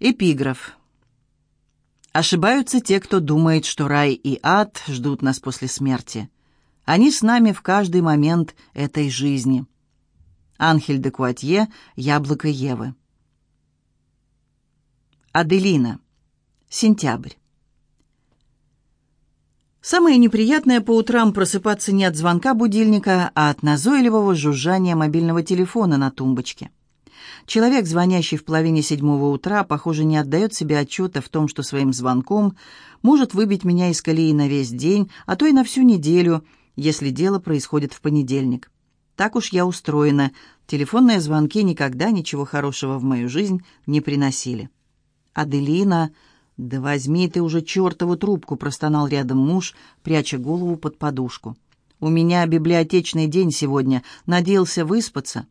Эпиграф. Ошибаются те, кто думает, что рай и ад ждут нас после смерти. Они с нами в каждый момент этой жизни. Анхель де Куатье, «Яблоко Евы». Аделина. Сентябрь. Самое неприятное по утрам просыпаться не от звонка будильника, а от назойливого жужжания мобильного телефона на тумбочке. Человек, звонящий в половине седьмого утра, похоже, не отдает себе отчета в том, что своим звонком может выбить меня из колеи на весь день, а то и на всю неделю, если дело происходит в понедельник. Так уж я устроена. Телефонные звонки никогда ничего хорошего в мою жизнь не приносили. «Аделина, да возьми ты уже чертову трубку», — простонал рядом муж, пряча голову под подушку. «У меня библиотечный день сегодня. Надеялся выспаться».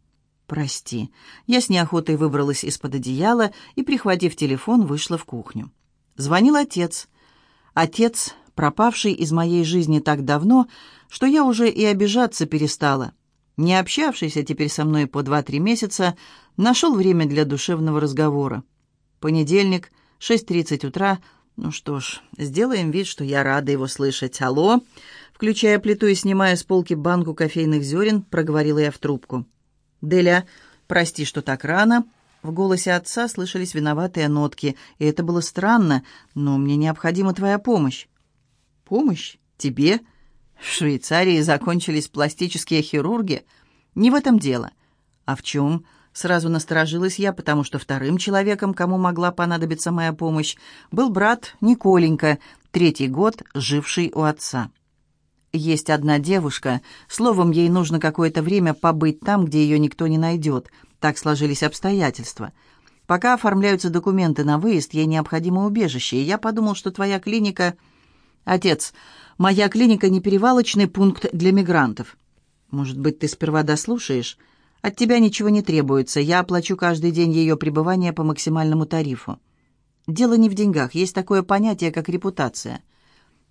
«Прости». Я с неохотой выбралась из-под одеяла и, прихватив телефон, вышла в кухню. Звонил отец. Отец, пропавший из моей жизни так давно, что я уже и обижаться перестала. Не общавшийся теперь со мной по два-три месяца, нашел время для душевного разговора. Понедельник, 6.30 утра. Ну что ж, сделаем вид, что я рада его слышать. «Алло!» Включая плиту и снимая с полки банку кофейных зерен, проговорила я в трубку. «Деля, прости, что так рано». В голосе отца слышались виноватые нотки, и это было странно, но мне необходима твоя помощь. «Помощь? Тебе?» В Швейцарии закончились пластические хирурги. Не в этом дело. А в чем? Сразу насторожилась я, потому что вторым человеком, кому могла понадобиться моя помощь, был брат Николенька, третий год живший у отца. Есть одна девушка, словом, ей нужно какое-то время побыть там, где ее никто не найдет. Так сложились обстоятельства. Пока оформляются документы на выезд, ей необходимо убежище, и я подумал, что твоя клиника... Отец, моя клиника не перевалочный пункт для мигрантов. Может быть, ты сперва дослушаешь? От тебя ничего не требуется, я оплачу каждый день ее пребывания по максимальному тарифу. Дело не в деньгах, есть такое понятие, как репутация.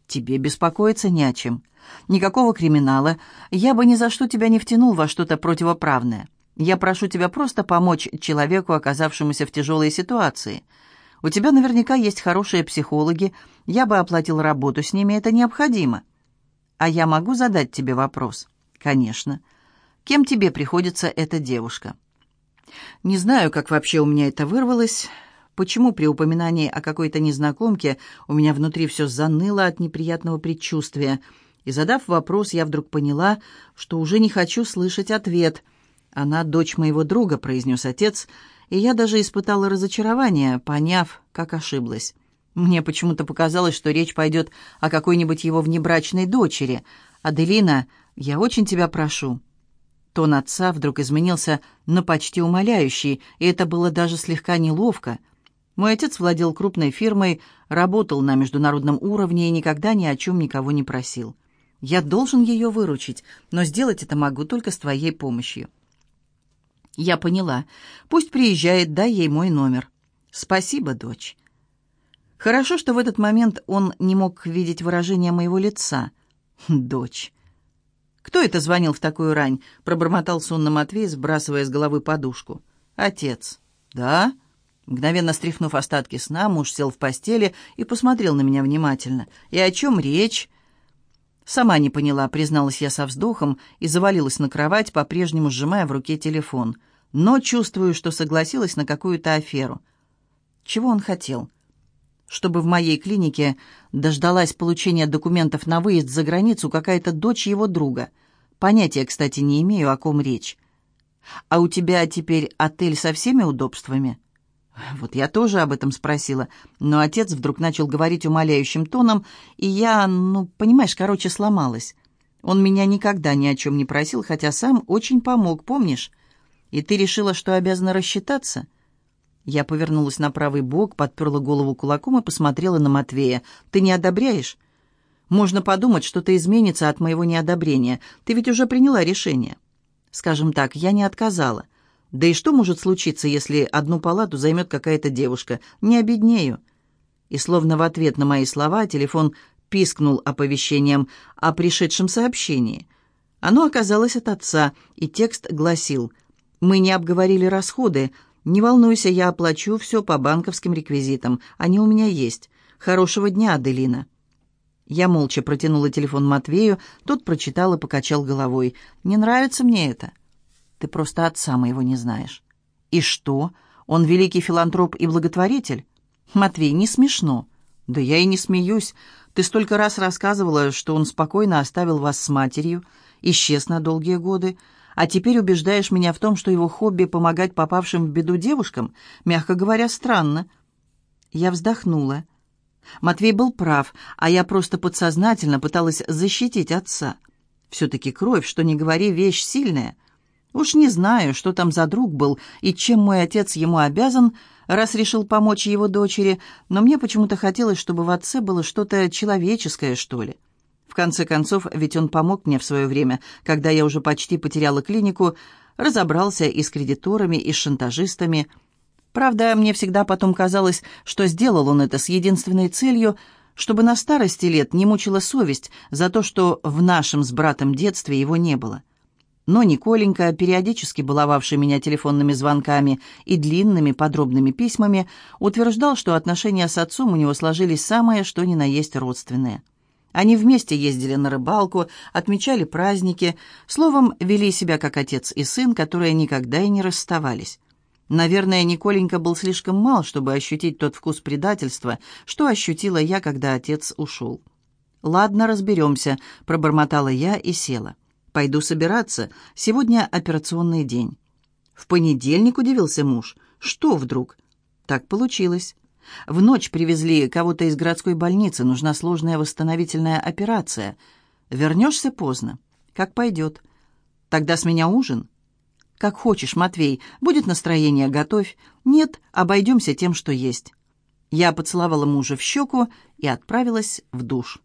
Тебе беспокоиться не о чем. Никакого криминала. Я бы ни за что тебя не втянул во что-то противоправное. Я прошу тебя просто помочь человеку, оказавшемуся в тяжелой ситуации. У тебя наверняка есть хорошие психологи. Я бы оплатил работу с ними, это необходимо. А я могу задать тебе вопрос? Конечно. Кем тебе приходится эта девушка? Не знаю, как вообще у меня это вырвалось. Почему при упоминании о какой-то незнакомке у меня внутри все заныло от неприятного предчувствия – и, задав вопрос, я вдруг поняла, что уже не хочу слышать ответ. «Она дочь моего друга», — произнес отец, и я даже испытала разочарование, поняв, как ошиблась. Мне почему-то показалось, что речь пойдет о какой-нибудь его внебрачной дочери. «Аделина, я очень тебя прошу». Тон отца вдруг изменился на почти умоляющий, и это было даже слегка неловко. Мой отец владел крупной фирмой, работал на международном уровне и никогда ни о чем никого не просил. Я должен ее выручить, но сделать это могу только с твоей помощью». «Я поняла. Пусть приезжает, дай ей мой номер». «Спасибо, дочь». Хорошо, что в этот момент он не мог видеть выражение моего лица. «Дочь». «Кто это звонил в такую рань?» — пробормотал сонно Матвей, сбрасывая с головы подушку. «Отец». «Да?» Мгновенно стряхнув остатки сна, муж сел в постели и посмотрел на меня внимательно. «И о чем речь?» «Сама не поняла», — призналась я со вздохом и завалилась на кровать, по-прежнему сжимая в руке телефон. Но чувствую, что согласилась на какую-то аферу. Чего он хотел? Чтобы в моей клинике дождалась получения документов на выезд за границу какая-то дочь его друга. Понятия, кстати, не имею, о ком речь. «А у тебя теперь отель со всеми удобствами?» Вот я тоже об этом спросила, но отец вдруг начал говорить умоляющим тоном, и я, ну, понимаешь, короче, сломалась. Он меня никогда ни о чем не просил, хотя сам очень помог, помнишь? И ты решила, что обязана рассчитаться?» Я повернулась на правый бок, подперла голову кулаком и посмотрела на Матвея. «Ты не одобряешь?» «Можно подумать, что-то изменится от моего неодобрения. Ты ведь уже приняла решение». «Скажем так, я не отказала». Да и что может случиться, если одну палату займет какая-то девушка? Не обеднею. И словно в ответ на мои слова телефон пискнул оповещением о пришедшем сообщении. Оно оказалось от отца, и текст гласил «Мы не обговорили расходы. «Не волнуйся, я оплачу все по банковским реквизитам. Они у меня есть. Хорошего дня, Аделина». Я молча протянула телефон Матвею, тот прочитал и покачал головой. «Не нравится мне это». «Ты просто отца моего не знаешь». «И что? Он великий филантроп и благотворитель?» «Матвей, не смешно». «Да я и не смеюсь. Ты столько раз рассказывала, что он спокойно оставил вас с матерью, исчез на долгие годы, а теперь убеждаешь меня в том, что его хобби — помогать попавшим в беду девушкам, мягко говоря, странно». Я вздохнула. Матвей был прав, а я просто подсознательно пыталась защитить отца. Все-таки кровь, что не говори, вещь сильная. Уж не знаю, что там за друг был и чем мой отец ему обязан, раз решил помочь его дочери, но мне почему-то хотелось, чтобы в отце было что-то человеческое, что ли. В конце концов, ведь он помог мне в свое время, когда я уже почти потеряла клинику, разобрался и с кредиторами, и с шантажистами. Правда, мне всегда потом казалось, что сделал он это с единственной целью, чтобы на старости лет не мучила совесть за то, что в нашем с братом детстве его не было. Но Николенька, периодически баловавший меня телефонными звонками и длинными подробными письмами, утверждал, что отношения с отцом у него сложились самое, что ни на есть родственные. Они вместе ездили на рыбалку, отмечали праздники, словом, вели себя как отец и сын, которые никогда и не расставались. Наверное, Николенька был слишком мал, чтобы ощутить тот вкус предательства, что ощутила я, когда отец ушел. «Ладно, разберемся», — пробормотала я и села. Пойду собираться. Сегодня операционный день». «В понедельник?» — удивился муж. «Что вдруг?» «Так получилось. В ночь привезли кого-то из городской больницы. Нужна сложная восстановительная операция. Вернешься поздно. Как пойдет. Тогда с меня ужин?» «Как хочешь, Матвей. Будет настроение, готовь. Нет, обойдемся тем, что есть». Я поцеловала мужа в щеку и отправилась в душ.